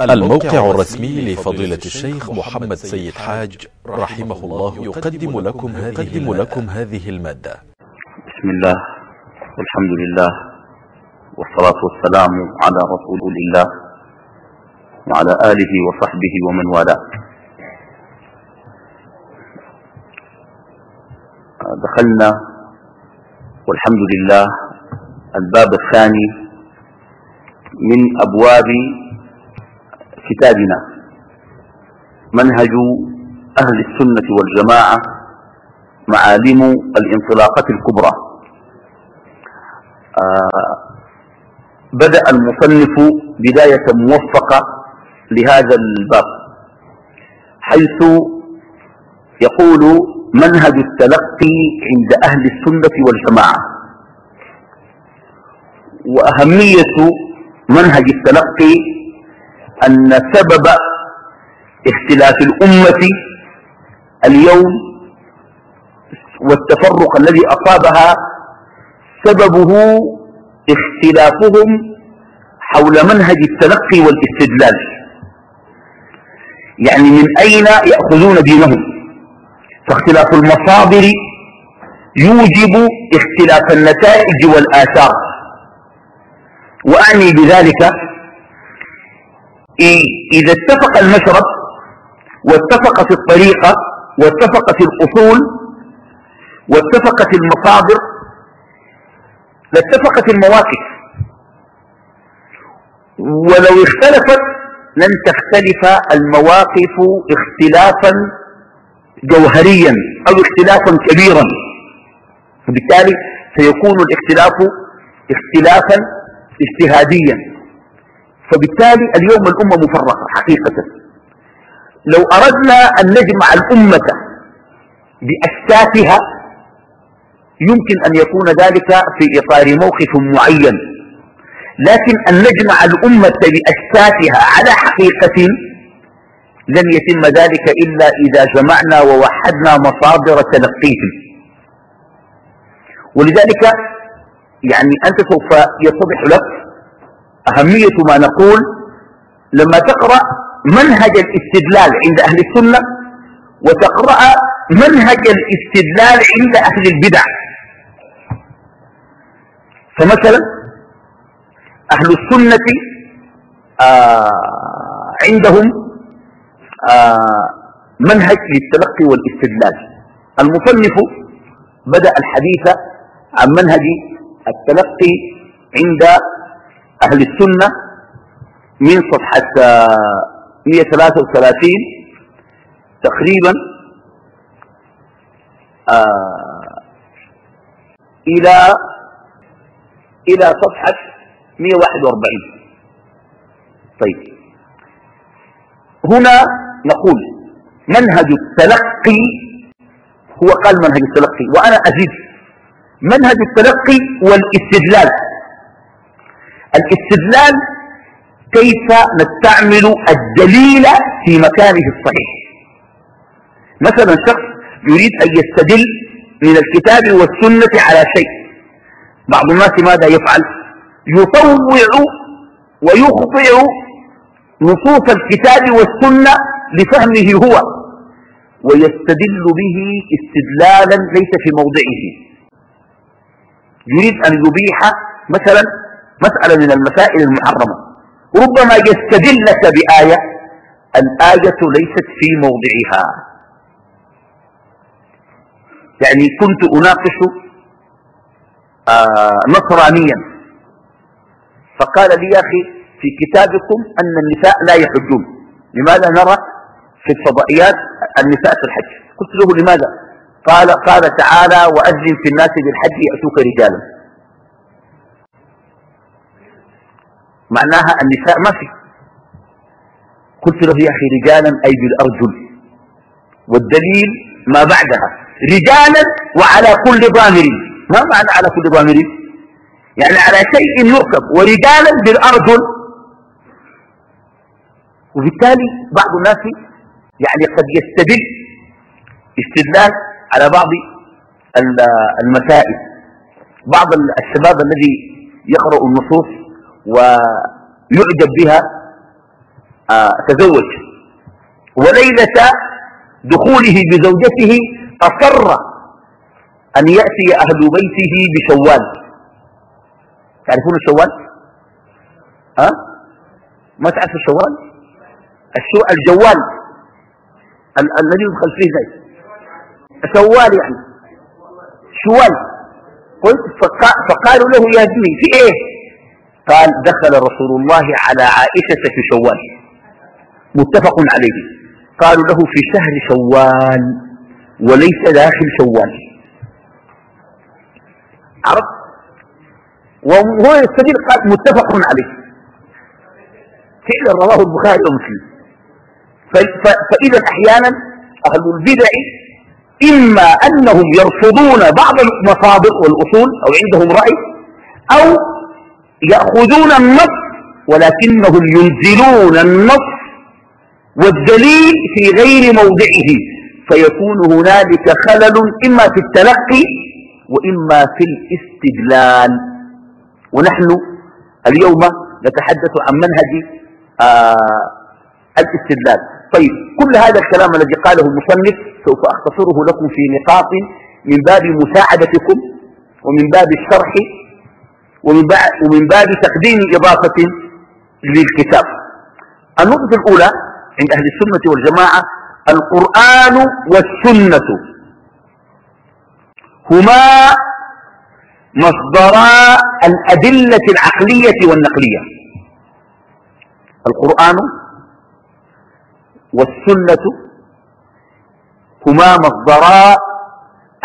الموقع الرسمي لفضيلة الشيخ محمد سيد حاج رحمه الله يقدم لكم هذه, لكم هذه ا ل م ا د ة بسم الله والحمد لله والصلاة والسلام على رسول الله وعلى آله وصحبه ومن والاه. دخلنا والحمد لله الباب الثاني من أبواب كتابنا. منهج أهل السنة والجماعة معالم الانطلاقة الكبرى. آه بدأ المصنف بداية موفقة لهذا الباب حيث يقول منهج التلقي عند أهل السنة والجماعة. وأهمية منهج التلقي أن سبب اختلاف الأمة اليوم والتفرق الذي أصابها سببه اختلافهم حول منهج التلقي والاستدلال. يعني من أين يأخذون دينهم؟ فاختلاف المصادر يوجب اختلاف النتائج والآثار. وأعني بذلك إذا اتفق المشرب واتفقت الطريقة واتفقت الأصول واتفقت المصادر لاتفقت المواقف. ولو اختلفت لن تختلف المواقف اختلافا جوهريا أو اختلافا كبيرا. فبالتالي سيكون الاختلاف اختلافا اجتهاديا. فبالتالي اليوم الأمة مفرقة حقيقة. لو أردنا أن نجمع الأمة بأساسها يمكن أن يكون ذلك في إطار موقف معين. لكن أن نجمع الأمة بأساسها على حقيقة لن يتم ذلك إلا إذا جمعنا ووحدنا مصادر تلقيهم. ولذلك يعني أنت سوف يتضح لك أهمية ما نقول لما تقرأ منهج الاستدلال عند أهل السنة وتقرأ منهج الاستدلال عند أهل البدع. فمثلا أهل السنة آه عندهم آه منهج للتلقي والاستدلال. المصنف بدأ الحديث عن منهج التلقي عند أهل السنة من صفحة 133 تقريبا آه إلى إلى صفحة 141 طيب. هنا نقول منهج التلقي هو قال منهج التلقي وأنا أزيد. منهج التلقي والاستدلال. الاستدلال كيف نستعمل الدليل في مكانه الصحيح. مثلا شخص يريد أن يستدل من الكتاب والسنة على شيء. بعض الناس ماذا يفعل؟ يطوع ويخطئ نصوص الكتاب والسنة لفهمه هو ويستدل به استدلالا ليس في موضعه. يريد أن يبيح مثلا مسألة من المسائل المحرمة. ربما يستدل لك بآية الآية ليست في موضعها. يعني كنت أناقش آه نصرانيا. فقال لي يا أخي في كتابكم أن النساء لا يحجون. لماذا نرى؟ في الفضائيات النساء في الحج. قلت له لماذا؟ قال قال تعالى وأذن في الناس بالحج يأتوك رجالا. معناها النساء ما في. قلت له يا أخي رجالا أي بالأرجل والدليل ما بعدها. رجالا وعلى كل ضامر. ما معنى على كل ضامر؟ يعني على شيء يركب. ورجالا بالأرجل. وبالتالي بعض الناس يعني قد يستدل استدلال على بعض المسائل. بعض الشباب الذي يقرأ النصوص ويعجب بها آه تزوج. وليلة دخوله بزوجته أصر أن يأتي أهل بيته بشوال. تعرفون الشوال؟ ها؟ ما تعرفوا الشوال؟ الشو الجوال. الذي يدخل فيه زي شوال يعني. شوال. قلت فقالوا له يا ابني في إيه؟ قال دخل رسول الله على عائشة في شوال. متفق عليه. قالوا له في شهر شوال وليس داخل شوال. عرفت؟ وهو يستدل قال متفق عليه. فعلا رواه البخاري ومسلم. فإذا أحيانا أهل البدع إما أنهم يرفضون بعض المصادر والأصول أو عندهم رأي أو يأخذون النص ولكنهم ينزلون النص والدليل في غير موضعه فيكون هنالك خلل إما في التلقي وإما في الاستدلال. ونحن اليوم نتحدث عن منهج آه الاستدلال. طيب كل هذا الكلام الذي قاله المصنف سوف أختصره لكم في نقاط من باب مساعدتكم ومن باب الشرح ومن باب, ومن باب تقديم إضافة للكتاب. النقطة الأولى عند أهل السنة والجماعة القرآن والسنة هما مصدرا الأدلة العقلية والنقلية. القرآن والسنة هما مصدرا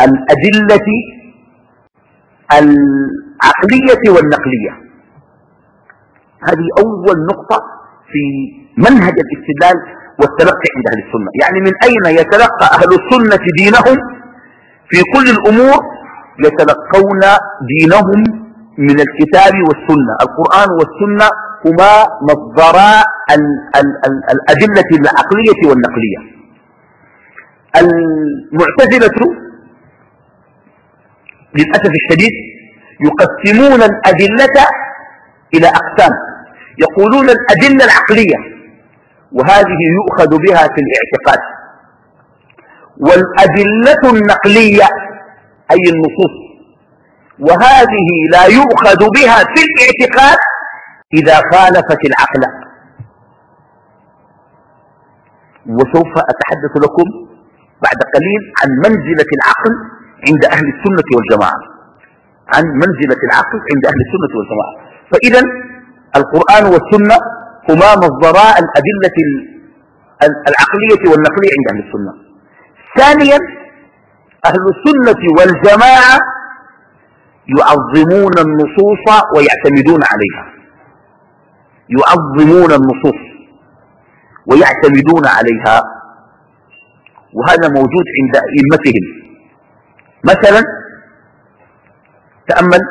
الأدلة العقلية والنقلية. هذه أول نقطة في منهج الاستدلال والتلقي عند أهل السنة. يعني من أين يتلقى أهل السنة دينهم؟ في كل الأمور يتلقون دينهم من الكتاب والسنة. القرآن والسنة هما مصدرا الأدلة العقلية والنقلية. المعتزلة للأسف الشديد يقسمون الأدلة إلى أقسام. يقولون الأدلة العقلية وهذه يؤخذ بها في الاعتقاد. والأدلة النقلية أي النصوص وهذه لا يؤخذ بها في الاعتقاد إذا خالفت العقل. وسوف أتحدث لكم بعد قليل عن منزلة العقل عند أهل السنة والجماعة. عن منزلة العقل عند أهل السنة والجماعة. فإذا القرآن والسنة هما مصدرا الأدلة العقلية والنقلية عند أهل السنة. ثانيا أهل السنة والجماعة يعظمون النصوص ويعتمدون عليها. يعظمون النصوص ويعتمدون عليها. وهذا موجود عند أئمتهم. مثلا تأمل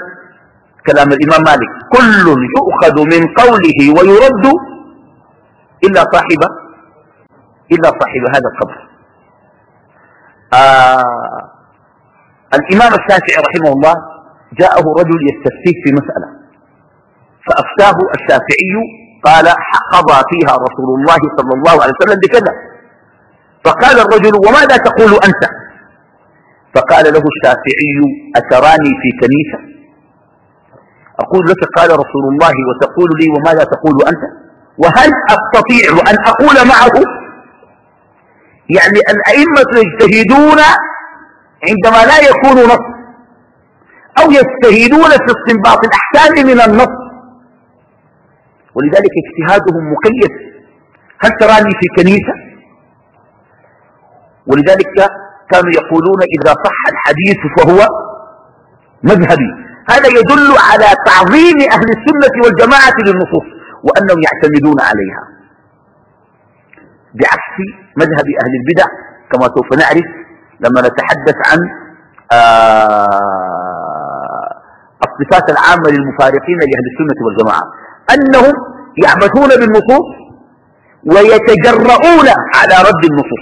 كلام الإمام مالك. كل يؤخذ من قوله ويرد إلا صاحب إلا صاحب هذا القبر. آه الإمام الشافعي رحمه الله جاءه رجل يستفتيه في مسألة فأفتاه الشافعي قال قضى فيها رسول الله صلى الله عليه وسلم بكذا. فقال الرجل وماذا تقول أنت؟ فقال له الشافعي أتراني في كنيسة؟ أقول لك قال رسول الله وتقول لي وماذا تقول أنت؟ وهل أستطيع أن أقول معه؟ يعني الأئمة يجتهدون عندما لا يكون نص أو يجتهدون في استنباط الأحكام من النص. ولذلك اجتهادهم مقيد هل تراني في كنيسة؟ ولذلك كانوا يقولون إذا صح الحديث فهو مذهبي. هذا يدل على تعظيم أهل السنة والجماعة للنصوص وأنهم يعتمدون عليها. بعكس مذهب أهل البدع كما سوف نعرف لما نتحدث عن آه، الصفات العامة للمفارقين لأهل السنة والجماعة. أنهم يعبثون بالنصوص ويتجرؤون على رد النصوص.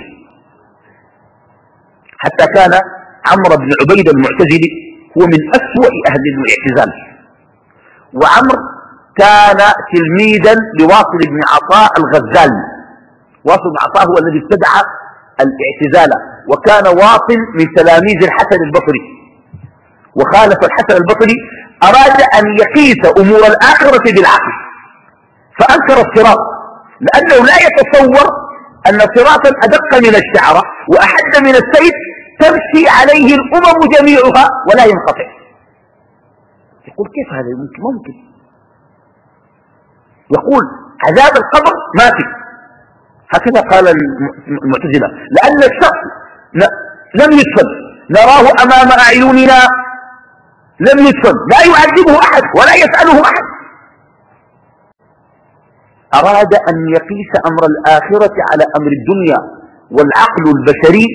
حتى كان عمرو بن عبيد المعتزلي هو من أسوأ أهل الاعتزال. وعمر كان تلميذا لواصل بن عطاء الغزال. واصل بن عطاء هو الذي ابتدع الاعتزال وكان واصل من تلاميذ الحسن البصري. وخالف الحسن البصري أراد أن يقيس أمور الآخرة بالعقل فأنكر الصراط لأنه لا يتصور أن صراطا أدق من الشعرة وأحد من السيف تمشي عليه الأمم جميعها ولا ينقطع. يقول كيف هذا؟ ممكن ممكن. يقول عذاب القبر ما في. هكذا قال المعتزلة. لأن الشخص لم يدفن نراه أمام أعيننا. لم يدفن لا يعذبه أحد ولا يسأله أحد. أراد أن يقيس أمر الآخرة على أمر الدنيا والعقل البشري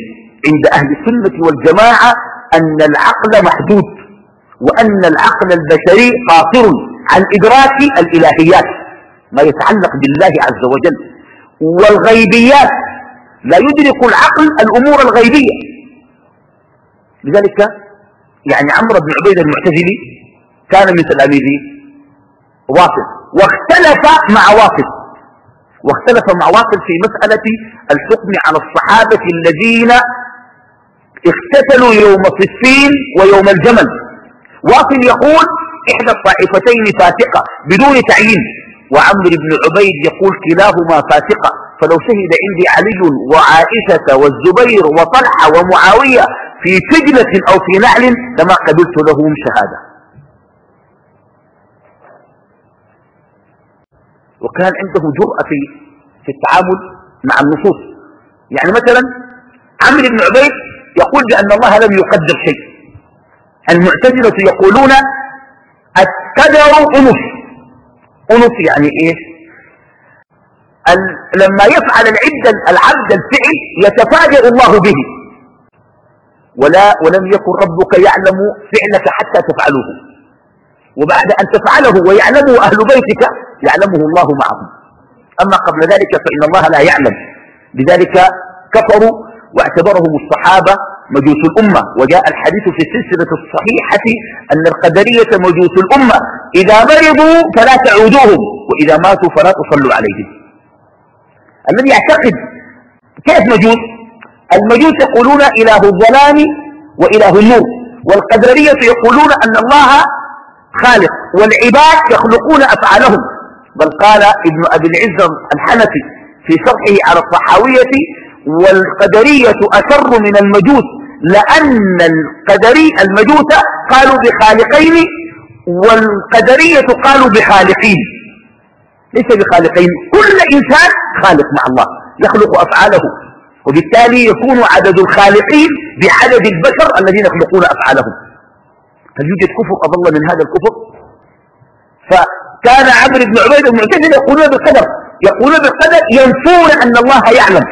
عند أهل السنة والجماعة أن العقل محدود وأن العقل البشري قاصر عن إدراك الإلهيات ما يتعلق بالله عز وجل. والغيبيات لا يدرك العقل الأمور الغيبية. لذلك يعني عمرو بن عبيد المعتزلي كان من تلاميذ واصل واختلف مع واصل واختلف مع واصل في مسألة الحكم على الصحابة الذين اقتتلوا يوم صفين ويوم الجمل. واصل يقول إحدى الطائفتين فاتقة بدون تعيين. وعمر بن عبيد يقول كلاهما فاتقة. فلو شهد عندي علي وعائشة والزبير وطلحة ومعاوية في سجنة أو في نعل لما قبلت لهم شهادة. وكان عنده جرأة في, في التعامل مع النصوص. يعني مثلا عمرو بن عبيد يقول بأن الله لم يقدر شيء. المعتزلة يقولون القدر أنف أنف يعني إيه لما يفعل العبد العبد الفعل يتفاجئ الله به. ولا ولم يكن ربك يعلم فعلك حتى تفعله. وبعد أن تفعله ويعلمه أهل بيتك يعلمه الله معهم. أما قبل ذلك فإن الله لا يعلم. لذلك كفروا واعتبرهم الصحابة مجوس الأمة. وجاء الحديث في السلسلة الصحيحة أن القدرية مجوس الأمة. إذا مرضوا فلا تعودوهم وإذا ماتوا فلا تصلوا عليهم. الذي يعتقد كيف مجوس؟ المجوس يقولون إله الظلام وإله النور والقدرية يقولون أن الله خالق والعباد يخلقون أفعالهم. بل قال ابن أبي العز الحنفي في شرحه على الطحاوية والقدرية أشر من المجوس لأن القدري المجوس قالوا بخالقين والقدرية قالوا بخالقين. ليس بخالقين كل إنسان خالق مع الله يخلق أفعاله. وبالتالي يكون عدد الخالقين بعدد البشر الذين يخلقون أفعالهم. هل يوجد كفر أضل من هذا الكفر؟ فكان عمرو بن عبيد المعتزله يقولون بالقدر يقولون بالقدر ينفون أن الله يعلم.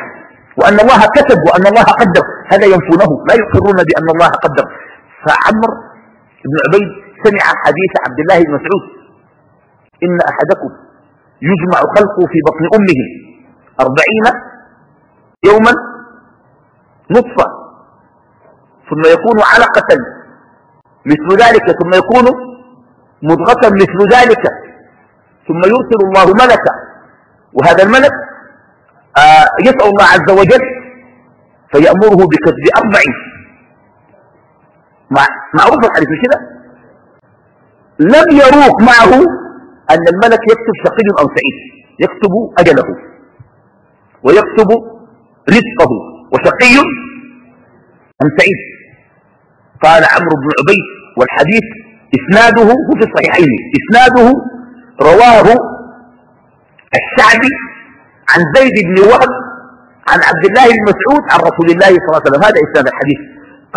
وأن الله كتب وأن الله قدر. هذا ينفونه. لا يقرون بأن الله قدر. فعمر بن عبيد سمع حديث عبد الله بن مسعود. إن أحدكم يجمع خلقه في بطن أمه أربعين يوما نطفة. ثم يكون علقة مثل ذلك. ثم يكون مضغة مثل ذلك. ثم يرسل الله ملكا. وهذا الملك آه يسأل الله عز وجل فيأمره بكتب أربع. مع معروف الحديث كده؟ لم يروق معه أن الملك يكتب شقي أو سعيد يكتب أجله ويكتب رزقه وشقي أم سعيد؟ قال عمرو بن عبيد والحديث إسناده هو في الصحيحين إسناده رواه الشعبي عن زيد بن وهب عن عبد الله بن مسعود عن رسول الله صلى الله عليه وسلم. هذا إسناد الحديث.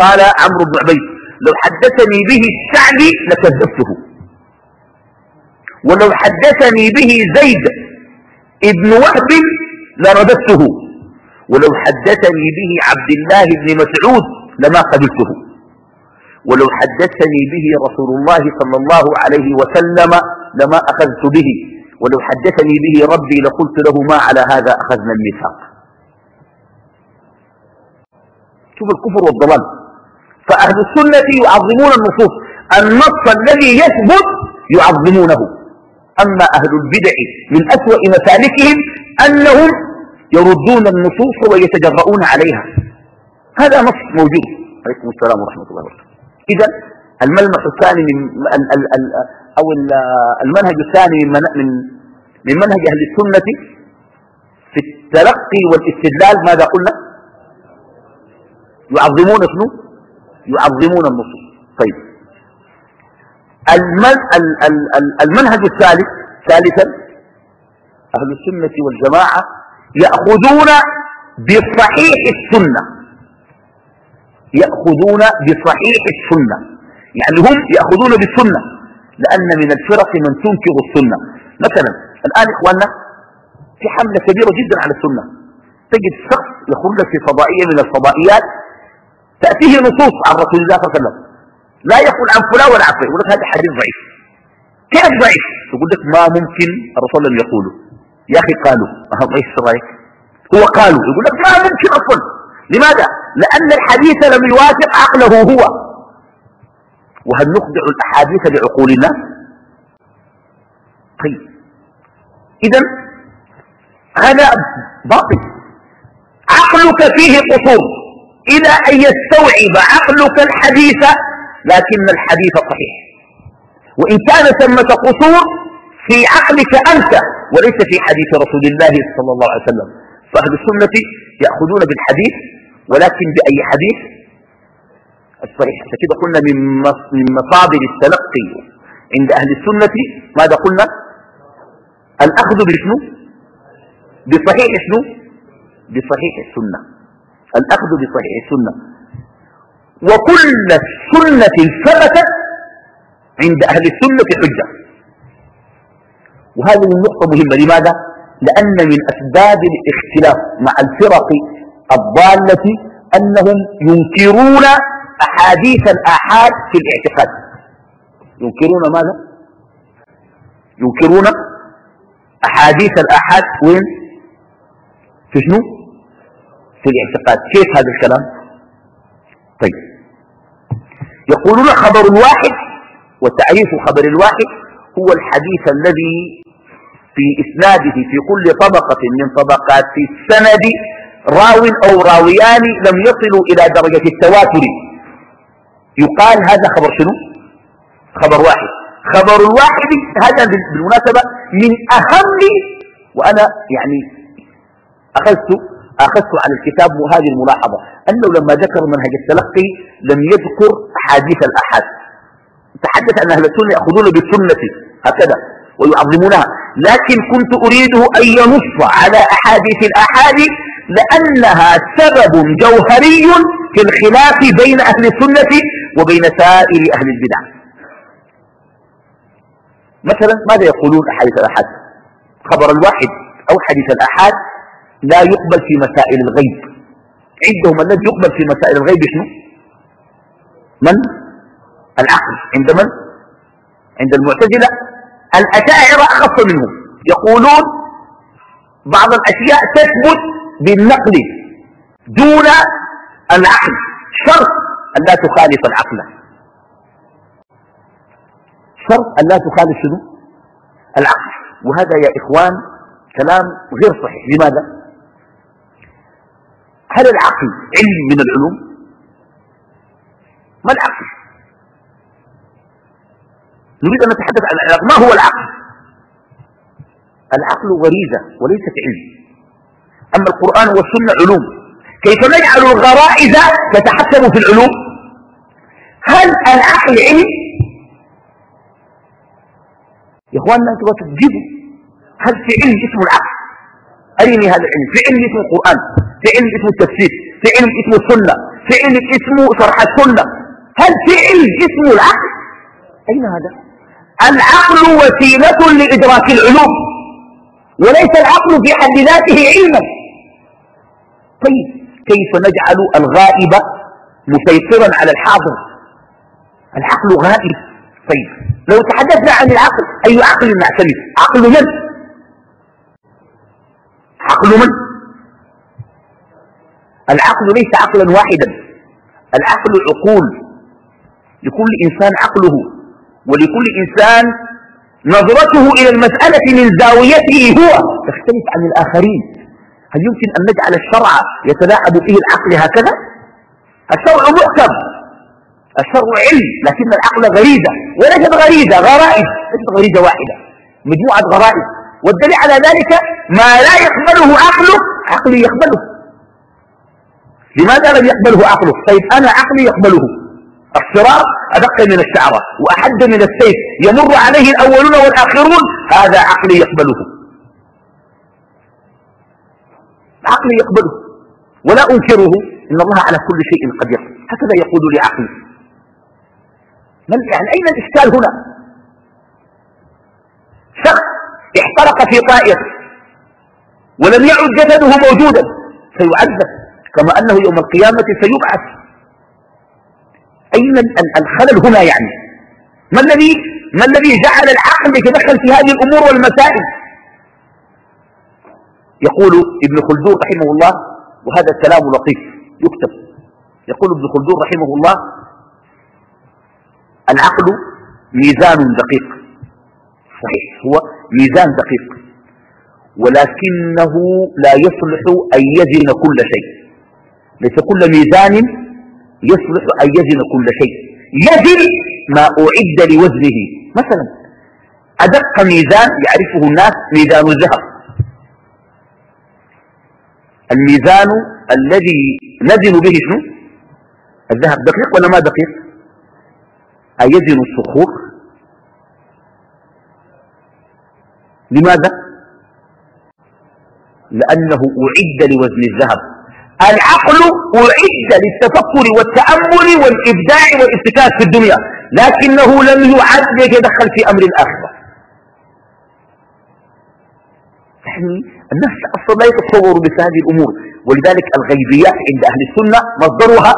قال عمرو بن عبيد لو حدثني به الشعبي لكذبته. ولو حدثني به زيد ابن وهب لرددته. ولو حدثني به عبد الله بن مسعود لما قبلته. ولو حدثني به رسول الله صلى الله عليه وسلم لما أخذت به. ولو حدثني به ربي لقلت له ما على هذا أخذنا الميثاق. شوف الكفر والضلال. فأهل السنة يعظمون النصوص. النص الذي يثبت يعظمونه. أما أهل البدع من أسوأ مسالكهم أنهم يردون النصوص ويتجرؤون عليها. هذا نص موجود. عليكم السلام ورحمة الله وبركاته. إذا الملمح الثاني من أو المنهج الثاني من من من منهج أهل السنة في التلقي والاستدلال ماذا قلنا؟ يعظمون شنو؟ يعظمون النصوص. طيب. المنهج الثالث ثالثا أهل السنة والجماعة يأخذون بصحيح السنة. يأخذون بصحيح السنة. يعني هم يأخذون بالسنة. لأن من الفرق من تنكر السنة. مثلا الآن إخواننا في حملة كبيرة جدا على السنة. تجد شخص يخرج في فضائية من الفضائيات تأتيه نصوص عن رسول الله صلى الله عليه وسلم. لا يقول عن فلان ولا عن فلان يقول لك هذا حديث ضعيف. كيف ضعيف؟ يقول لك ما ممكن الرسول لم يقوله. يا أخي قالوا. أها ضعيف رأيك؟ هو قالوا. يقول لك ما ممكن أصلا. لماذا؟ لأن الحديث لم يوافق عقله هو. وهل نخضع الأحاديث لعقول الناس طيب. إذا هذا باطل. عقلك فيه قصور. إلى أن يستوعب عقلك الحديث لكن الحديث صحيح. وإن كان ثمة قصور في عقلك أنت وليس في حديث رسول الله صلى الله عليه وسلم. فأهل السنة يأخذون بالحديث ولكن بأي حديث؟ الصحيح. فكده قلنا من مصادر التلقي عند أهل السنة؟ ماذا قلنا؟ الأخذ بشنو؟ بصحيح شنو؟ بصحيح السنة. الأخذ بصحيح السنة. وكل السنة ثبتت عند أهل السنة حجة. وهذه النقطة مهمة. لماذا؟ لأن من أسباب الاختلاف مع الفرق الضالة أنهم ينكرون أحاديث الآحاد في الاعتقاد ينكرون ماذا؟ ينكرون أحاديث الآحاد وين؟ في شنو؟ في الاعتقاد كيف هذا الكلام؟ طيب يقولون خبر الواحد وتعريف خبر الواحد هو الحديث الذي في إسناده في كل طبقة من طبقات السند راو أو راويان لم يصلوا إلى درجة التواتر يقال هذا خبر شنو؟ خبر واحد. خبر الواحد هذا بالمناسبة من أهم وأنا يعني أخذت أخذت على الكتاب هذه الملاحظة. أنه لما ذكر منهج التلقي لم يذكر أحاديث الأحاد. تحدث أن أهل السنة يأخذون بالسنة هكذا ويعظمونها. لكن كنت أريده أن ينص على أحاديث الأحاد لأنها سبب جوهري في الخلاف بين أهل السنة وبين سائر أهل البدع. مثلا ماذا يقولون أحاديث الأحاد خبر الواحد أو حديث الأحاد لا يقبل في مسائل الغيب. عندهم الذي يقبل في مسائل الغيب شنو؟ من؟ العقل. عند من؟ عند المعتزلة. الأشاعرة أخف منهم. يقولون بعض الأشياء تثبت بالنقل دون العقل. شرط أن لا تخالف العقل. شرط أن لا تخالف شنو؟ العقل. وهذا يا إخوان كلام غير صحيح. لماذا؟ هل العقل علم من العلوم؟ ما العقل؟ نريد أن نتحدث عن العقل. ما هو العقل؟ العقل غريزة وليست علم. أما القرآن والسنة علوم. كيف نجعل الغرائز تتحكم في العلوم؟ هل العقل علم يا اخواننا أنتوا تجيبوا؟ هل في علم اسمه العقل؟ أريني هذا العلم. في علم اسمه القرآن. في علم اسمه التفسير. في علم اسمه السنة. في علم اسمه شرح السنة. هل في علم اسمه العقل؟ أين هذا؟ العقل وسيلة لإدراك العلوم. وليس العقل في حد ذاته علما. طيب كيف نجعل الغائب مسيطرا على الحاضر؟ العقل غائب. طيب لو تحدثنا عن العقل أي عقل نعتمد عقل من؟ عقل من؟ العقل ليس عقلا واحدا. العقل عقول. لكل إنسان عقله ولكل إنسان نظرته إلى المسألة من زاويته هو. تختلف عن الآخرين. هل يمكن أن نجعل الشرع يتلاعب فيه العقل هكذا؟ الشرع محكم الشرع علم لكن العقل غريزة وليست غريزة غرائز ليست غريزة واحدة. مجموعة غرائز. والدليل على ذلك ما لا يقبله عقله عقلي يقبله. لماذا لم يقبله عقله؟ طيب أنا عقلي يقبله. الصراط أدق من الشعرة وأحد من السيف. يمر عليه الأولون والآخرون هذا عقلي يقبله. عقلي يقبله. ولا أنكره إن الله على كل شيء قدير. هكذا يقول لي عقلي. يعني أين الإشكال هنا؟ شخص احترق في طائر ولم يعد جسده موجودا سيعذب كما أنه يوم القيامة سيبعث. أين الخلل هنا يعني؟ ما الذي ما الذي جعل العقل يتدخل في هذه الأمور والمسائل؟ يقول ابن خلدون رحمه الله وهذا الكلام لطيف يكتب. يقول ابن خلدون رحمه الله العقل ميزان دقيق. صحيح هو ميزان دقيق. ولكنه لا يصلح أن يزن كل شيء. ليس كل ميزان يصلح أن يزن كل شيء. يزن ما أعد لوزنه. مثلا أدق ميزان يعرفه الناس ميزان الذهب. الميزان الذي نزن به شنو؟ الذهب. دقيق ولا ما دقيق؟ أيزن الصخور. لماذا؟ لأنه أعد لوزن الذهب. العقل أعد للتفكر والتأمل والإبداع والابتكار في الدنيا لكنه لم يعد ليتدخل في أمر الآخرة يعني النفس أصلا لا يتصور مثل هذه الأمور. ولذلك الغيبيات عند أهل السنة مصدرها.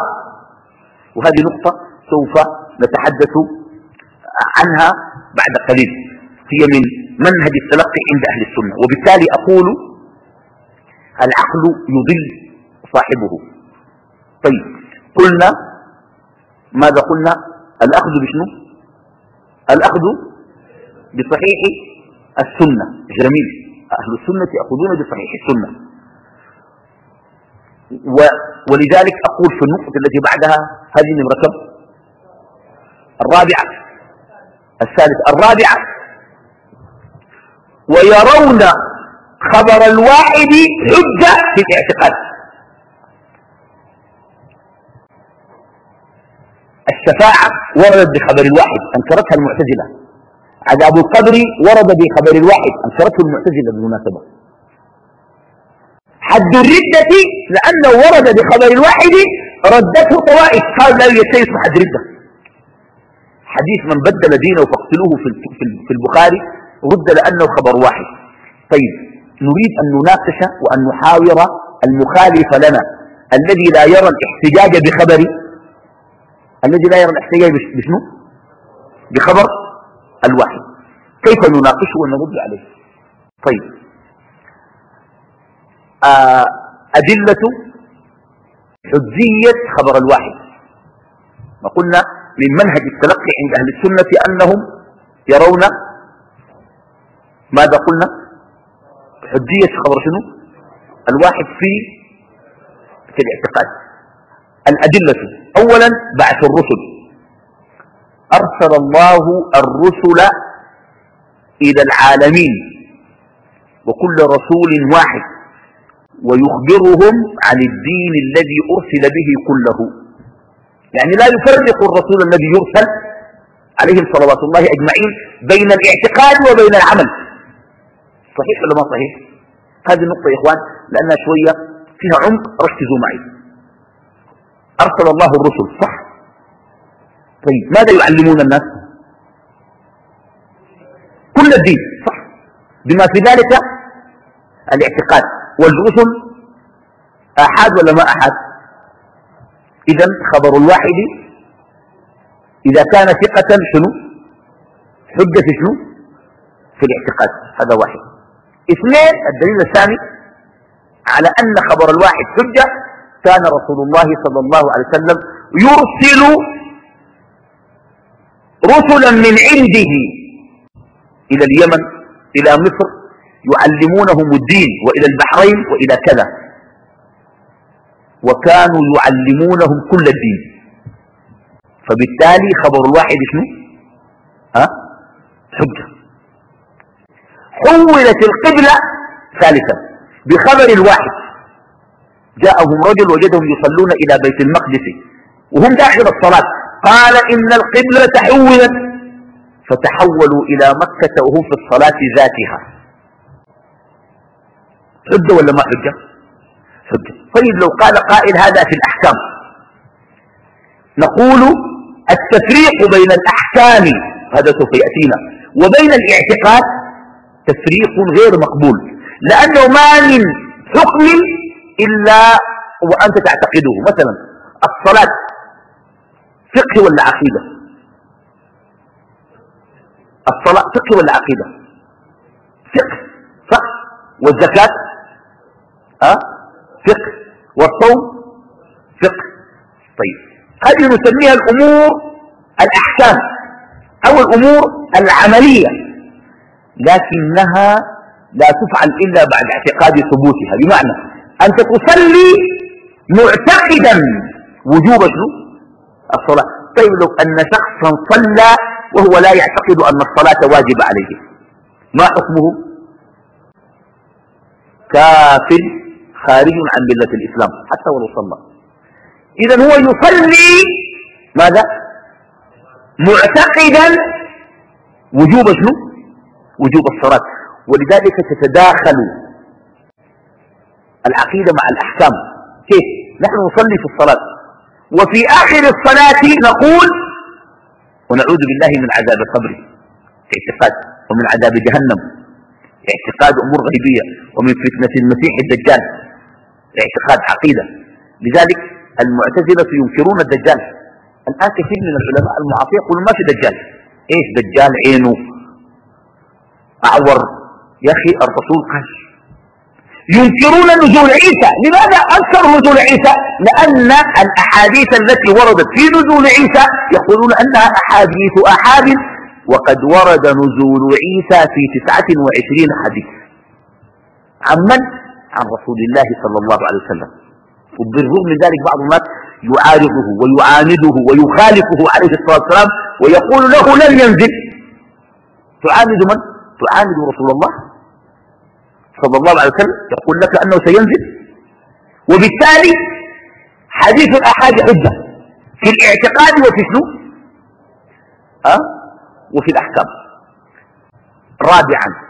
وهذه نقطة سوف نتحدث عنها بعد قليل. هي من منهج التلقي عند أهل السنة. وبالتالي أقول العقل يضل صاحبه. طيب قلنا ماذا قلنا؟ الأخذ بشنو؟ الأخذ بصحيح السنة. جميل. أهل السنة يأخذون بصحيح السنة. و ولذلك أقول في النقطة التي بعدها هذه نمرة كم الرابعة الثالثة الرابعة ويرون خبر الواحد حجة في الاعتقاد. الشفاعة وردت بخبر الواحد أنكرتها المعتزلة. عذاب القبر ورد بخبر الواحد أنكرته المعتزلة بالمناسبة. حد الردة لأنه ورد بخبر الواحد ردته طوائف. قال لا يتيس حد ردة. حديث من بدل دينه فاقتلوه في البخاري رد لأنه خبر واحد. طيب نريد أن نناقش وأن نحاور المخالف لنا الذي لا يرى الاحتجاج بخبر الذي لا يرى الاحتجاج بشنو؟ بخبر. الواحد. كيف نناقشه ونرد عليه؟ طيب. آه أدلة حجية خبر الواحد. ما قلنا من منهج التلقي عند أهل السنة أنهم يرون ماذا قلنا؟ حجية خبر شنو؟ الواحد في في الاعتقاد. الأدلة. أولا بعث الرسل. أرسل الله الرسل إلى العالمين وكل رسول واحد ويخبرهم عن الدين الذي أرسل به كله. يعني لا يفرق الرسول الذي يرسل عليهم صلوات الله أجمعين بين الاعتقاد وبين العمل. صحيح ولا ما صحيح؟ هذه النقطة يا إخوان لأنها شوية فيها عمق. ركزوا معي. أرسل الله الرسل صح؟ طيب ماذا يعلمون الناس؟ كل الدين. صح. بما في ذلك الاعتقاد والرسل. أحد ولا ما أحد إذا خبر الواحد إذا كان ثقة شنو؟ حجة شنو؟ في الاعتقاد. هذا واحد. اثنين الدليل الثاني على أن خبر الواحد حجة كان رسول الله صلى الله عليه وسلم يرسل رسلا من عنده. إلى اليمن إلى مصر يعلمونهم الدين وإلى البحرين وإلى كذا. وكانوا يعلمونهم كل الدين. فبالتالي خبر الواحد شنو؟ ها؟ حجة. حولت القبلة ثالثا بخبر الواحد. جاءهم رجل وجدهم يصلون إلى بيت المقدس وهم داخل الصلاة. قال إن القبلة حولت فتحولوا إلى مكة وهم في الصلاة ذاتها. حجة ولا ما حجة حجة طيب لو قال قائل هذا في الأحكام. نقول التفريق بين الأحكام هذا سوف يأتينا. وبين الاعتقاد تفريق غير مقبول. لأنه ما من حكم إلا وأنت تعتقده. مثلا الصلاة فقه ولا عقيدة؟ الصلاة فقه ولا عقيدة؟ فقه صح؟ والزكاة؟ أه؟ فقه. والصوم؟ فقه. طيب هذه نسميها الأمور الأحكام أو الأمور العملية لكنها لا تفعل إلا بعد اعتقاد ثبوتها. بمعنى أنت تصلي معتقدا وجوب شنو؟ الصلاة. طيب لو أن شخصا صلى وهو لا يعتقد أن الصلاة واجب عليه ما حكمه؟ كافر خارج عن ملة الإسلام حتى ولو صلى. إذا هو يصلي ماذا؟ معتقدا وجوب شنو؟ وجوب الصلاة. ولذلك تتداخل العقيدة مع الأحكام. كيف؟ نحن نصلي في الصلاة. وفي آخر الصلاة نقول ونعوذ بالله من عذاب القبر اعتقاد ومن عذاب جهنم اعتقاد أمور غيبية ومن فتنة المسيح الدجال اعتقاد عقيدة. لذلك المعتزلة ينكرون الدجال. الآن كثير من العلماء المعاصرين يقولون ما في دجال. إيش دجال؟ عينه. أعور. يا أخي الرسول قال ينكرون نزول عيسى. لماذا أنكروا نزول عيسى؟ لأن الأحاديث التي وردت في نزول عيسى يقولون أنها أحاديث أحاد وقد ورد نزول عيسى في تسعة وعشرين حديث. عن من؟ عن رسول الله صلى الله عليه وسلم. وبالرغم من ذلك بعض الناس يعارضه ويعانده ويخالفه عليه الصلاة والسلام ويقول له لن ينزل. تعاند من؟ تعاند رسول الله؟ صلى الله عليه وسلم يقول لك أنه سينزل. وبالتالي حديث الأحاد حجة في الاعتقاد وفي شنو؟ أه؟ وفي الأحكام. رابعا.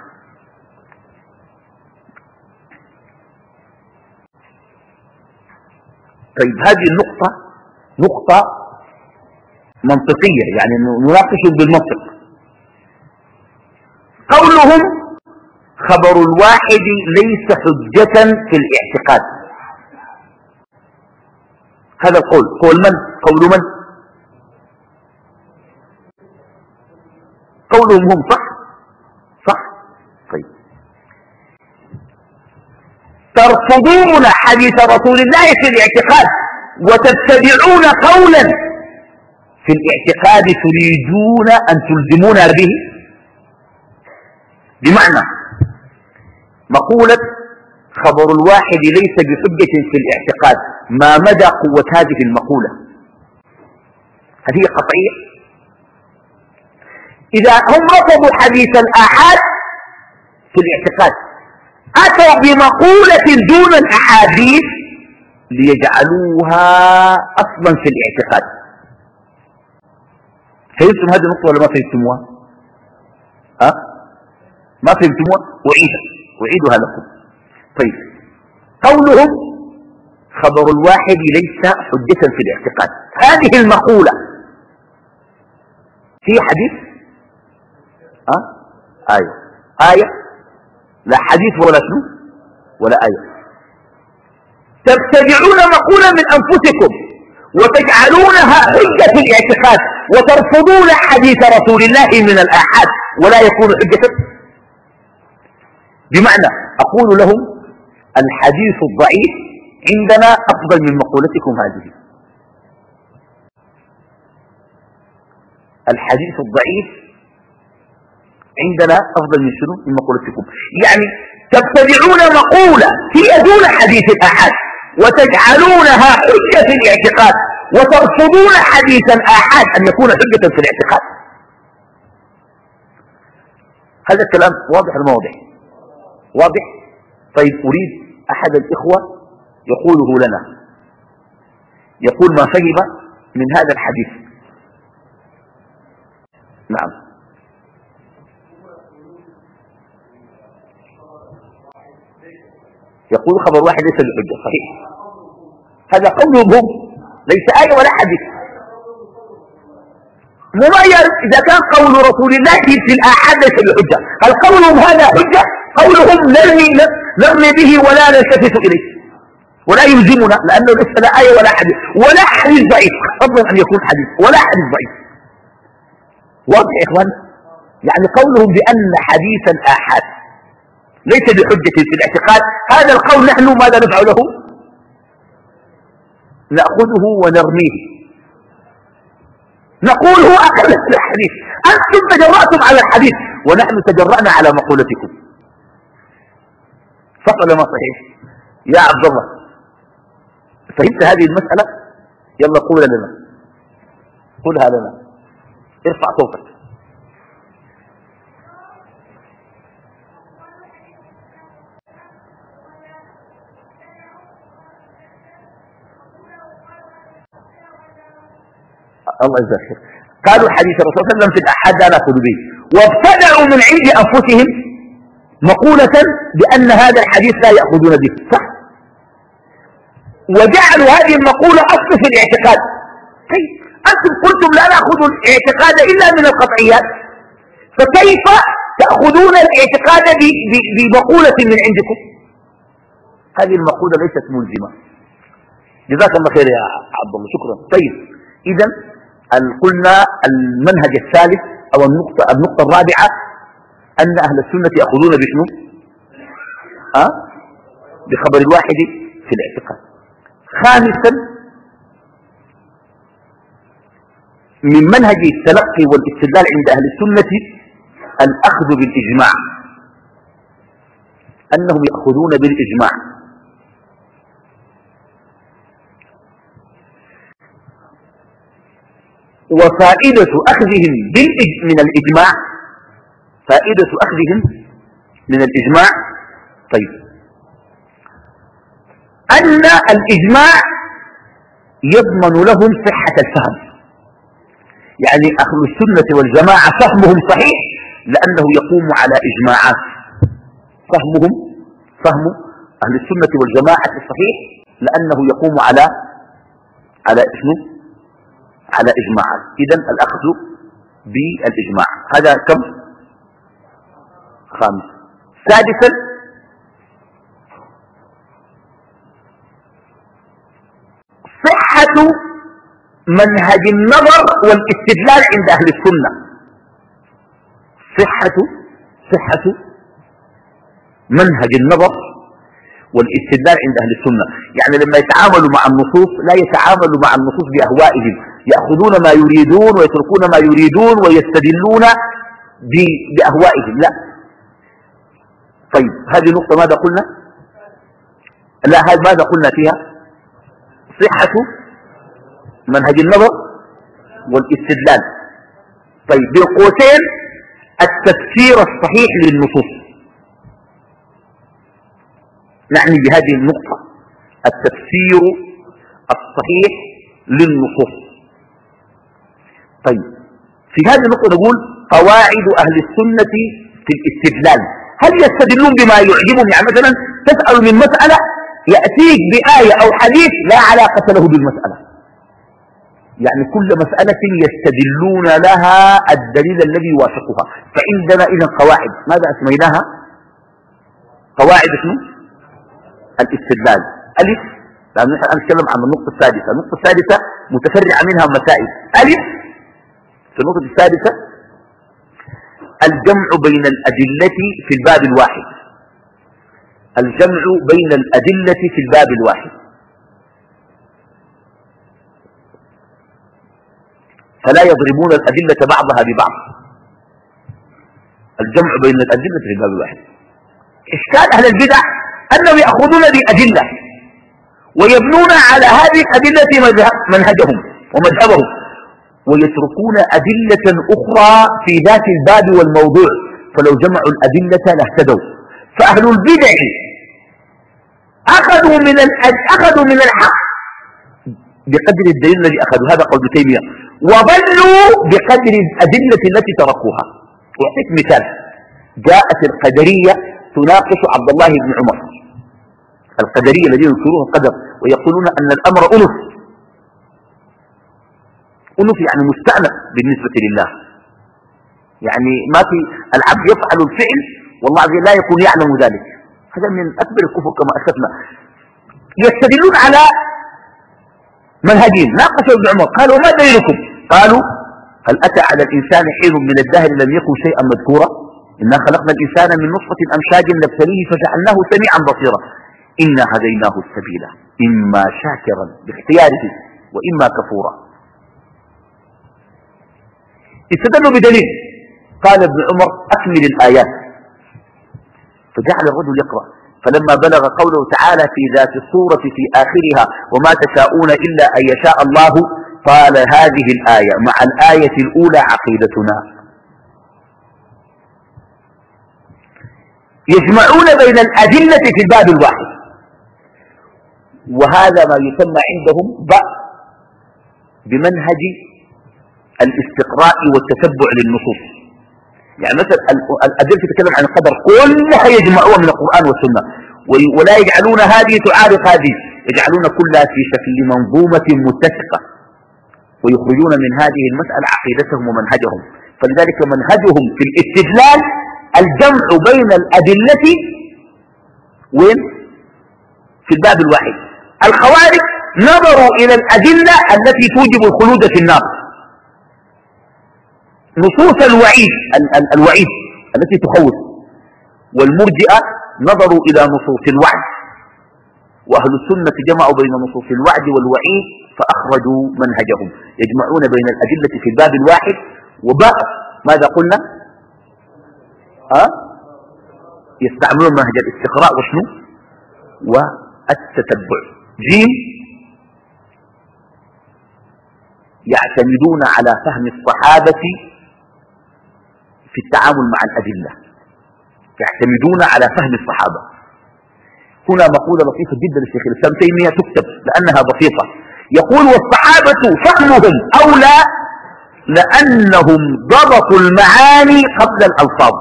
طيب هذه النقطة نقطة منطقية يعني نناقش بالمنطق. قولهم خبر الواحد ليس حجة في الاعتقاد. هذا القول قول من؟ قول من؟ قولهم هم صح؟ صح؟ طيب. ترفضون حديث رسول الله في الاعتقاد وتتبعون قولا. في الاعتقاد تريدون أن تلزمونا به؟ بمعنى مقولة خبر الواحد ليس بحجة في الاعتقاد ما مدى قوة هذه المقولة هل هي قطعية إذا هم رفضوا حديث الآحاد في الاعتقاد أتوا بمقولة دون الأحاديث ليجعلوها أصلا في الاعتقاد فهمتم هذه النقطة ولا ما فهمتموها؟ أه؟ ما فهمتموها؟ أعيدها أعيدها لكم. طيب. قولهم خبر الواحد ليس حجة في الاعتقاد. هذه المقولة. في حديث؟ أه؟ آية. آية. لا حديث ولا شنو؟ ولا آية. تبتدعون مقولة من أنفسكم وتجعلونها حجة في الاعتقاد وترفضون حديث رسول الله من الآحاد ولا يكون حجة. بمعنى أقول لهم الحديث الضعيف عندنا أفضل من مقولتكم هذه. الحديث الضعيف عندنا أفضل من شنو؟ من مقولتكم. يعني تبتدعون مقولة هي دون حديث الآحاد وتجعلونها حجة في الاعتقاد وترفضون حديث الآحاد أن يكون حجة في الاعتقاد. هذا الكلام واضح الموضح واضح؟ طيب أريد أحد الإخوة يقوله لنا. يقول ما فهم من هذا الحديث. نعم. يقول خبر واحد ليس بحجة صحيح. هذا قولهم هم ليس آية ولا حديث. مغير إذا كان قول رسول الله في الآحاد ليس بحجة هل قولهم هذا حجة؟ قولهم نرمي, نرمي به ولا نلتفت إليه. ولا يلزمنا لأنه ليس لا آية ولا حديث. ولا حديث ضعيف. فضلا أن يكون حديث. ولا حديث ضعيف. واضح يا إخوان؟ يعني قولهم بأن حديث الآحاد ليس بحجة في الاعتقاد. هذا القول نحن ماذا نفعل له؟ نأخذه ونرميه. نقول هو أقل الحديث. أنتم تجرأتم على الحديث ونحن تجرأنا على مقولتكم. فصل ما صحيح. يا عبد الله فهمت هذه المسألة؟ يلا قول لنا. قولها لنا. ارفع صوتك. الله يجزاك قالوا حديث الرسول صلى الله عليه وسلم في الأحد لا نأخذ به وابتدعوا من عند أنفسهم مقولة بأن هذا الحديث لا يأخذون به. صح. وجعلوا هذه المقولة أصل في الاعتقاد. طيب أنتم قلتم لا نأخذ الاعتقاد إلا من القطعيات. فكيف تأخذون الاعتقاد بمقولة من عندكم؟ هذه المقولة ليست ملزمة. جزاك الله خير يا عبد الله. شكرا. طيب إذا قلنا المنهج الثالث أو النقطة, النقطة الرابعة أن أهل السنة يأخذون بشنو؟ أه؟ بخبر الواحد في الاعتقاد. خامسا من منهج التلقي والاستدلال عند أهل السنة الأخذ بالإجماع. أنهم يأخذون بالإجماع. وفائدة أخذهم من الإجماع فائدة أخذهم من الإجماع. طيب. أن الإجماع يضمن لهم صحة الفهم. يعني أهل السنة والجماعة فهمهم صحيح لأنه يقوم على إجماعات. فهمهم فهم أهل السنة والجماعة الصحيح لأنه يقوم على على شنو؟ على إجماعات إذا الأخذ بالإجماع. هذا كم؟ خامس سادسا صحة منهج النظر والاستدلال عند أهل السنة. صحة صحة منهج النظر والاستدلال عند أهل السنة. يعني لما يتعاملوا مع النصوص لا يتعاملوا مع النصوص بأهوائهم. يأخذون ما يريدون ويتركون ما يريدون ويستدلون بأهوائهم. لا. طيب هذه نقطة ماذا قلنا؟ لا هذا ماذا قلنا فيها؟ صحة منهج النظر والاستدلال. طيب بالقوتين التفسير الصحيح للنصوص. نعني بهذه النقطة. التفسير الصحيح للنصوص. طيب في هذه النقطة نقول قواعد أهل السنة في الاستدلال. هل يستدلون بما يعجبهم؟ يعني مثلا تسأل من مسألة يأتيك بآية أو حديث لا علاقة له بالمسألة. يعني كل مسألة يستدلون لها الدليل الذي يوافقها. فعندنا إذا قواعد. ماذا أسميناها؟ قواعد شنو؟ الاستدلال. ألف. لأن نحن نتكلم عن النقطة السادسة. النقطة السادسة متفرعة منها مسائل. ألف. في النقطة الثالثة الجمع بين الأدلة في الباب الواحد. الجمع بين الأدلة في الباب الواحد. فلا يضربون الأدلة بعضها ببعض. الجمع بين الأدلة في الباب الواحد. إشكال أهل البدع أنهم يأخذون بأدلة ويبنون على هذه الأدلة منهجهم ومذهبهم. ويتركون أدلة أخرى في ذات الباب والموضوع. فلو جمعوا الأدلة لاهتدوا. فأهل البدع أخذوا من أخذوا من الحق بقدر الدليل الذي أخذوا. هذا قول تيمية. وضلوا بقدر الأدلة التي تركوها. أعطيك مثال. جاءت القدرية تناقش عبد الله بن عمر. القدرية الذين ينكرون القدر ويقولون أن الأمر أنف أنف يعني مستأنف بالنسبة لله. يعني ما في العبد يفعل الفعل والله عز لا يكون يعلم ذلك. هذا من أكبر الكفر كما أشفنا يستدلون على منهجين. ناقشوا ابن عمر. قالوا ما دليلكم؟ قالوا هل أتى على الإنسان حين من الدهر لم يكن شيئا مذكورا؟ إنا خلقنا الإنسان من نصفة أمشاج نبتليه فجعلناه سميعا بصيرا. إنا هديناه السبيل. إما شاكرا باختياره وإما كفورا. استدلوا بدليل. قال ابن عمر أكمل الآيات. فجعل الرجل يقرأ. فلما بلغ قوله تعالى في ذات الصورة في آخرها وما تشاءون إلا أن يشاء الله قال هذه الآية مع الآية الأولى عقيدتنا. يجمعون بين الأدلة في الباب الواحد. وهذا ما يسمى عندهم باء بمنهج الاستقراء والتتبع للنصوص. يعني مثلا الأدلة تتكلم عن القدر كلها يجمعوها من القرآن والسنة. ولا يجعلون هذه تعارض هذه. يجعلون كلها في شكل منظومة متسقة. ويخرجون من هذه المسألة عقيدتهم ومنهجهم. فلذلك منهجهم في الاستدلال الجمع بين الأدلة وين؟ في الباب الواحد. الخوارج نظروا إلى الأدلة التي توجب الخلود في النار. نصوص الوعيد الوعيد التي تخوف. والمرجئة نظروا إلى نصوص الوعد. وأهل السنة جمعوا بين نصوص الوعد والوعيد فأخرجوا منهجهم. يجمعون بين الأدلة في الباب الواحد. وباء ماذا قلنا؟ أه؟ يستعملون منهج الاستقراء وشنو؟ والتتبع. جيم؟ يعتمدون على فهم الصحابة في التعامل مع الأدلة. يعتمدون على فهم الصحابة. هنا مقولة لطيفة جدا للشيخ الإسلام تيمية تكتب لأنها بسيطة. يقول والصحابة فهمهم أولى لأنهم ضبطوا المعاني قبل الألفاظ.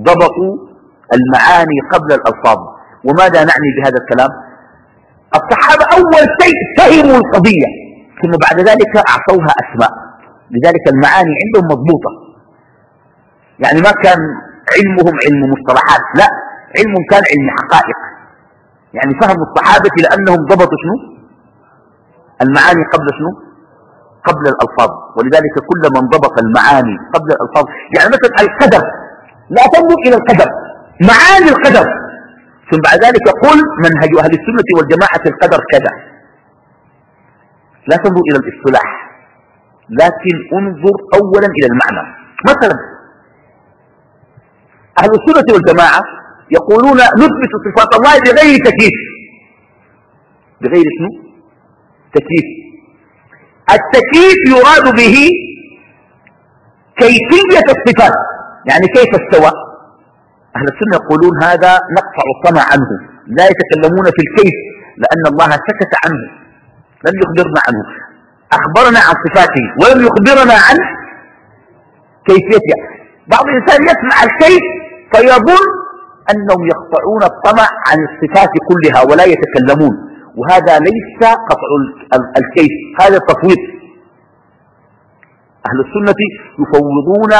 ضبطوا المعاني قبل الألفاظ. وماذا نعني بهذا الكلام؟ الصحابة أول شيء فهموا القضية ثم بعد ذلك أعطوها أسماء. لذلك المعاني عندهم مضبوطة. يعني ما كان علمهم علم مصطلحات لا علمهم كان علم حقائق. يعني فهم الصحابة لأنهم ضبطوا شنو؟ المعاني قبل شنو؟ قبل الألفاظ. ولذلك كل من ضبط المعاني قبل الألفاظ يعني مثلا القدر لا تنظر إلى القدر معاني القدر. ثم بعد ذلك قل منهج أهل السنة والجماعة القدر كذا. لا تنظر إلى الاصطلاح. لكن انظر أولا إلى المعنى. مثلا أهل السنة والجماعة يقولون نثبت صفات الله بغير تكييف. بغير شنو؟ تكييف. التكييف يراد به كيفية الصفات. يعني كيف استوى؟ أهل السنة يقولون هذا نقطع الطمع عنه. لا يتكلمون في الكيف لأن الله سكت عنه. لم يخبرنا عنه. أخبرنا عن صفاته ولم يخبرنا عن كيفيتها بعض الإنسان يسمع الكيف فيظن أنهم يقطعون الطمع عن الصفات كلها ولا يتكلمون وهذا ليس قطع الكيف هذا تفويض أهل السنة يفوضون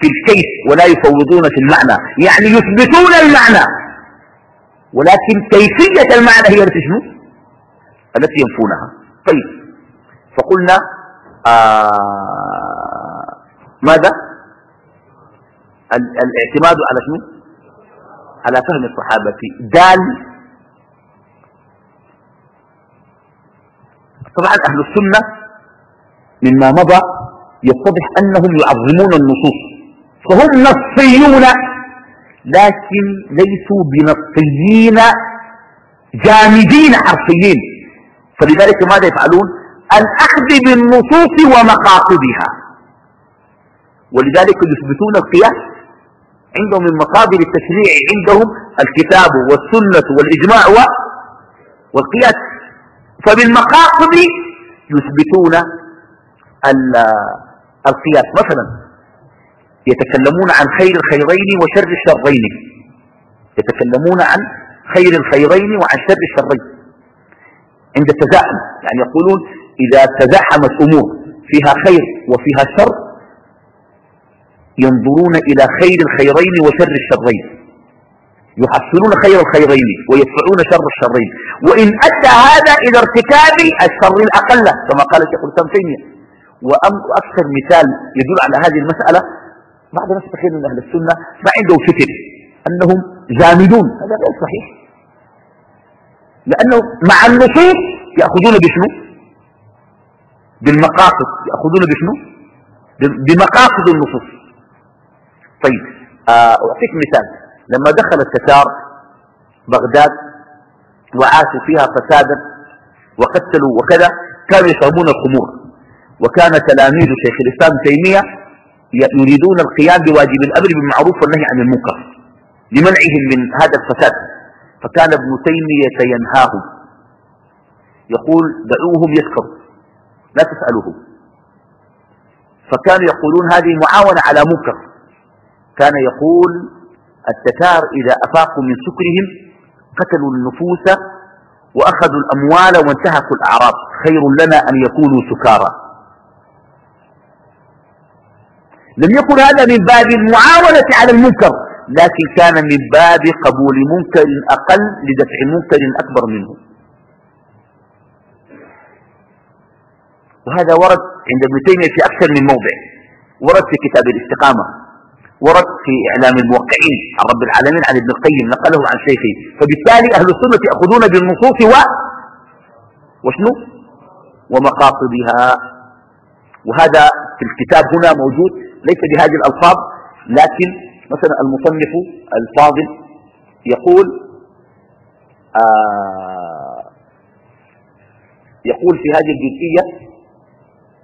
في الكيف ولا يفوضون في المعنى يعني يثبتون المعنى ولكن كيفية المعنى هي التي شنو؟ التي ينفونها. طيب فقلنا آه ماذا؟ الاعتماد على شنو؟ على فهم الصحابة. دال طبعا أهل السنة مما مضى يتضح أنهم يعظمون النصوص. فهم نصيون لكن ليسوا بنصيين جامدين حرفيين. فلذلك ماذا يفعلون؟ الأخذ بالنصوص ومقاصدها. ولذلك يثبتون القياس عندهم من مصادر التشريع عندهم الكتاب والسنة والإجماع والقياس. فبالمقاصد يثبتون القياس. مثلا يتكلمون عن خير الخيرين وشر الشرين. يتكلمون عن خير الخيرين وعن شر الشرين. عند التزاحم. يعني يقولون إذا تزاحمت أمور فيها خير وفيها شر ينظرون إلى خير الخيرين وشر الشرين. يحصلون خير الخيرين ويدفعون شر الشرين. وإن أدى هذا إلى ارتكاب الشر الأقل كما قال شيخ الإسلام تيمية. وأكثر مثال يدل على هذه المسألة بعض الناس تخيل من أهل السنة ما عندهم فكر أنهم جامدون هذا غير صحيح. لأنه مع النصوص يأخذون بشنو؟ بالمقاصد. يأخذون بشنو؟ بمقاصد النصوص. طيب آه، أعطيك مثال. لما دخل التتار بغداد وعاشوا فيها فسادا وقتلوا وكذا كانوا يشربون الخمور. وكان تلاميذ شيخ الإسلام تيمية يريدون القيام بواجب الأمر بالمعروف والنهي عن المنكر لمنعهم من هذا الفساد. فكان ابن تيمية ينهاهم. يقول دعوهم يسكروا لا تسألوهم. فكانوا يقولون هذه معاونة على منكر. كان يقول التتار إذا أفاقوا من سكرهم قتلوا النفوس وأخذوا الأموال وانتهكوا الأعراض. خير لنا أن يكونوا سكارى. لم يكن هذا من باب المعاونة على المنكر. لكن كان من باب قبول منكر أقل لدفع منكر أكبر منه. وهذا ورد عند ابن تيمية في أكثر من موضع. ورد في كتاب الاستقامة. ورد في إعلام الموقعين عن رب العالمين عن ابن القيم نقله عن شيخه. فبالتالي أهل السنة يأخذون بالنصوص و وشنو؟ ومقاصدها. وهذا في الكتاب هنا موجود. ليس بهذه الألفاظ لكن مثلا المصنف الفاضل يقول آه يقول في هذه الجزئية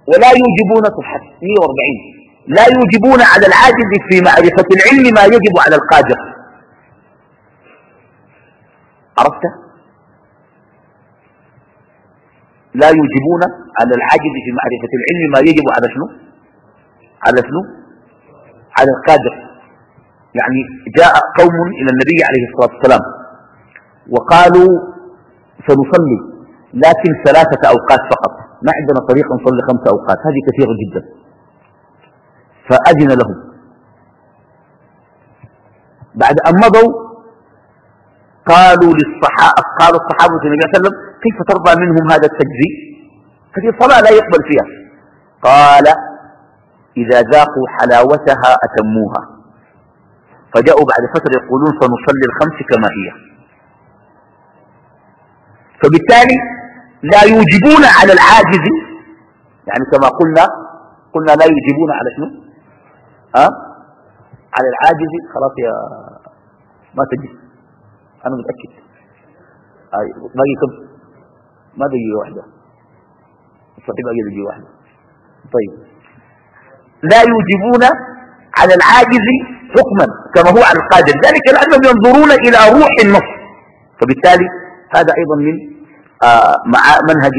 ولا يوجبون صفحة 140 لا يوجبون على العاجز في معرفة العلم ما يجب على القادر. عرفت؟ لا يوجبون على العاجز في معرفة العلم ما يجب على شنو؟ على شنو؟ على القادر. يعني جاء قوم إلى النبي عليه الصلاة والسلام وقالوا سنصلي لكن ثلاثة أوقات فقط. ما عندنا طريقة نصلي خمسة أوقات. هذه كثيرة جدا. فأذن لهم. بعد أن مضوا قالوا للصحابة قالوا الصحابة النبي صلى الله عليه وسلم كيف ترضى منهم هذا التجزي هذه الصلاة لا يقبل فيها. قال إذا ذاقوا حلاوتها أتموها. فجاءوا بعد فترة يقولون سنصلي الخمس كما هي. فبالتالي لا يوجبون على العاجز يعني كما قلنا قلنا لا يوجبون على شنو؟ ها؟ على العاجز. خلاص يا ما تجي. أنا متأكد. باقي كم؟ ما بقي واحدة. صحيح باقي بقي واحدة. طيب. لا يوجبون على العاجز حكما كما هو على القادر. ذلك لأنهم ينظرون إلى روح النص فبالتالي هذا أيضا من آه، مع منهج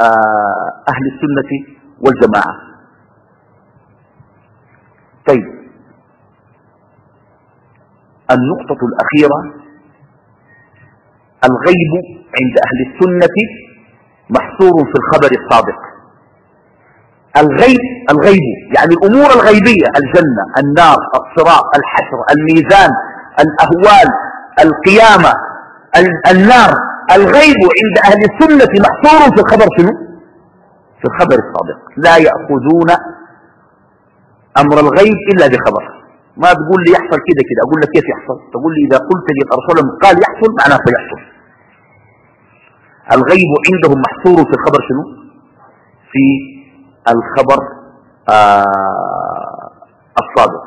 آه، أهل السنة والجماعة. طيب. النقطة الأخيرة. الغيب عند أهل السنة محصور في الخبر الصادق. الغيب الغيب يعني الأمور الغيبية الجنة النار الصراط الحشر الميزان الأهوال القيامة النار. الغيب عند أهل السنة محصور في الخبر شنو؟ في الخبر الصادق. لا يأخذون أمر الغيب إلا بخبر. ما تقول لي يحصل كده كده أقول لك كيف يحصل؟ تقول لي إذا قلت لي الرسول قال يحصل معناه سيحصل الغيب عندهم محصور في الخبر شنو؟ في الخبر آه الصادق.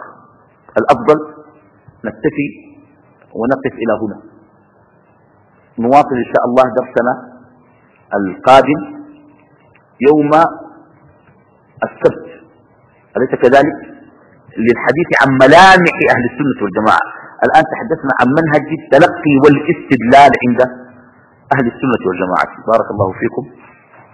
الأفضل نكتفي ونقف إلى هنا. نواصل إن شاء الله درسنا القادم يوم السبت. أليس كذلك؟ للحديث عن ملامح أهل السنة والجماعة. الآن تحدثنا عن منهج التلقي والاستدلال عند أهل السنة والجماعة. بارك الله فيكم.